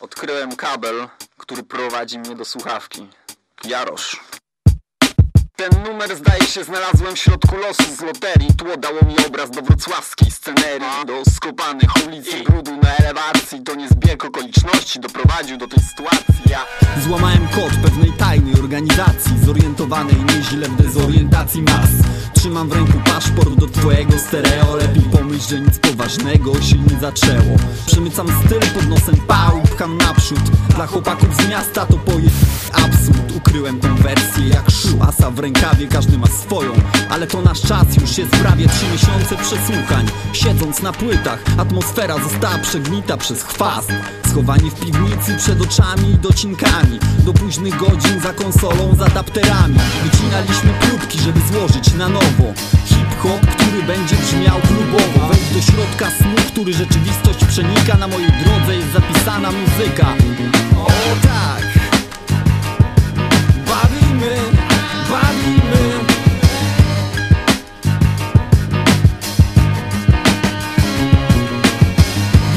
Odkryłem kabel, który prowadzi mnie do słuchawki. Jarosz. Ten numer zdaje się znalazłem w środku losu z loterii. Tło dało mi obraz do wrocławskiej scenerii. Do skopanych ulic i brudu na elewacji. To nie zbieg okoliczności doprowadził do tej sytuacji. Ja Złamałem kod pewnej tajnej organizacji Zorientowanej nieźle w dezorientacji mas. Trzymam w ręku paszport do twojego stereo. Lepiej pomyśl, że nic poważnego się nie zaczęło. Przemycam styl pod nosem pał, pcham naprzód. Dla chłopaków z miasta to poje absurd Ukryłem tą wersję jak szłasa w rękawie Każdy ma swoją, ale to nasz czas Już jest prawie trzy miesiące przesłuchań. Siedząc na płytach, atmosfera została przegnita przez chwast. Schowani w piwnicy przed oczami i docinkami. Do późnych godzin za konsolą, za adapterami. Wycinaliśmy próbki, żeby złożyć na nowo Hip-hop, który będzie brzmiał klubowo. Wejdź do środka snu, który rzeczywistość przenika. Na mojej drodze jest zapisana muzyka. O tak. Bawimy, bawimy.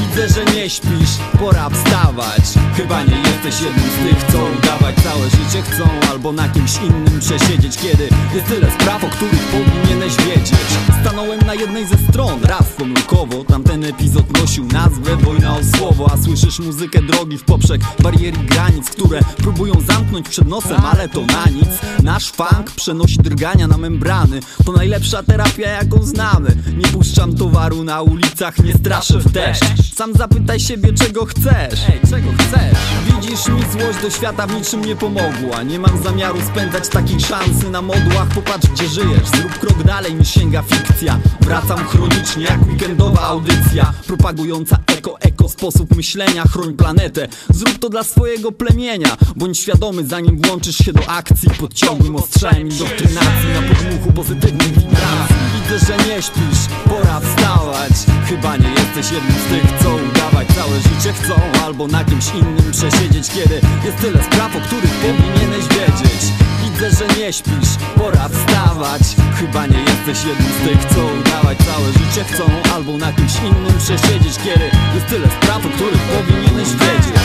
Widzę, że nie śpisz, pora wstawać. Chyba nie jesteś jednym z tych, co udawać całe życie chcą Albo na kimś innym przesiedzieć, kiedy jest tyle spraw, o których powinieneś wiedzieć. Stanąłem na jednej ze stron, raz pomyłkowo Tamten epizod nosił nazwę Wojna o słowo A słyszysz muzykę drogi w poprzek bariery granic Które próbują zamknąć przed nosem, ale to na nic. Nasz funk przenosi drgania na membrany. To najlepsza terapia, jaką znamy. Nie puszczam towaru na ulicach, nie straszę w deszcz. Sam zapytaj siebie, czego chcesz. Ej, czego chcesz? Widzisz mi złość do świata w niczym nie pomogła. Nie mam zamiaru spędzać takiej szansy na modłach. Popatrz gdzie żyjesz, zrób krok dalej niż sięga fikcja. Wracam chronicznie jak weekendowa audycja. Propagująca eko, eko sposób myślenia. Chroń planetę, zrób to dla swojego plemienia. Bądź świadomy zanim włączysz się do akcji. Pod ciągłym ostrzałem indoktrynacji Na podmuchu pozytywnych wibracji. Widzę, że nie śpisz, pora wstawać. Chyba nie jesteś jednym z tych, co Całe życie chcą albo na kimś innym przesiedzieć Kiedy jest tyle spraw, o których powinieneś wiedzieć. Widzę, że nie śpisz, pora wstawać. Chyba nie jesteś jednym z tych, co udawać. Całe życie chcą albo na kimś innym przesiedzieć Kiedy jest tyle spraw, o których powinieneś wiedzieć.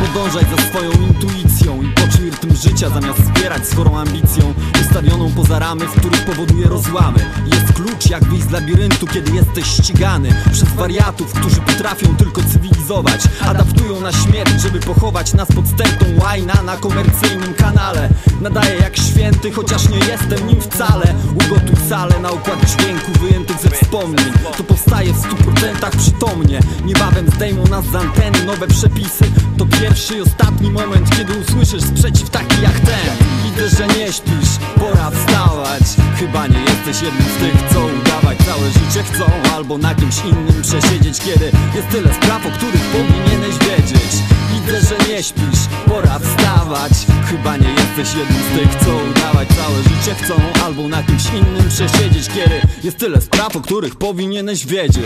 Podążaj za swoją intuicją życia Zamiast zbierać z chorą ambicją Ustawioną poza ramy, w których powoduje rozłamy. Jest klucz jak wyjść z labiryntu, kiedy jesteś ścigany Przez wariatów, którzy potrafią tylko cywilizować Adaptują na śmierć, żeby pochować nas pod stertą łajna Na komercyjnym kanale. Nadaję jak święty, chociaż nie jestem nim wcale. Ugotuj salę na układ dźwięku wyjętych ze wspomnień. To powstaje w stu procentach przytomnie. Niebawem zdejmą nas z anteny nowe przepisy. To pierwszy i ostatni moment, kiedy usłyszysz sprzeciw taki jak ten. Widzę, że nie śpisz, pora wstawać. Chyba nie jesteś jednym z tych, co udawać Całe życie chcą albo na kimś innym przesiedzieć Kiedy jest tyle spraw, o których powinieneś wiedzieć Widzę, że nie śpisz, pora wstawać. Chyba nie jesteś jednym z tych, co udawać Całe życie chcą albo na kimś innym przesiedzieć Kiedy jest tyle spraw, o których powinieneś wiedzieć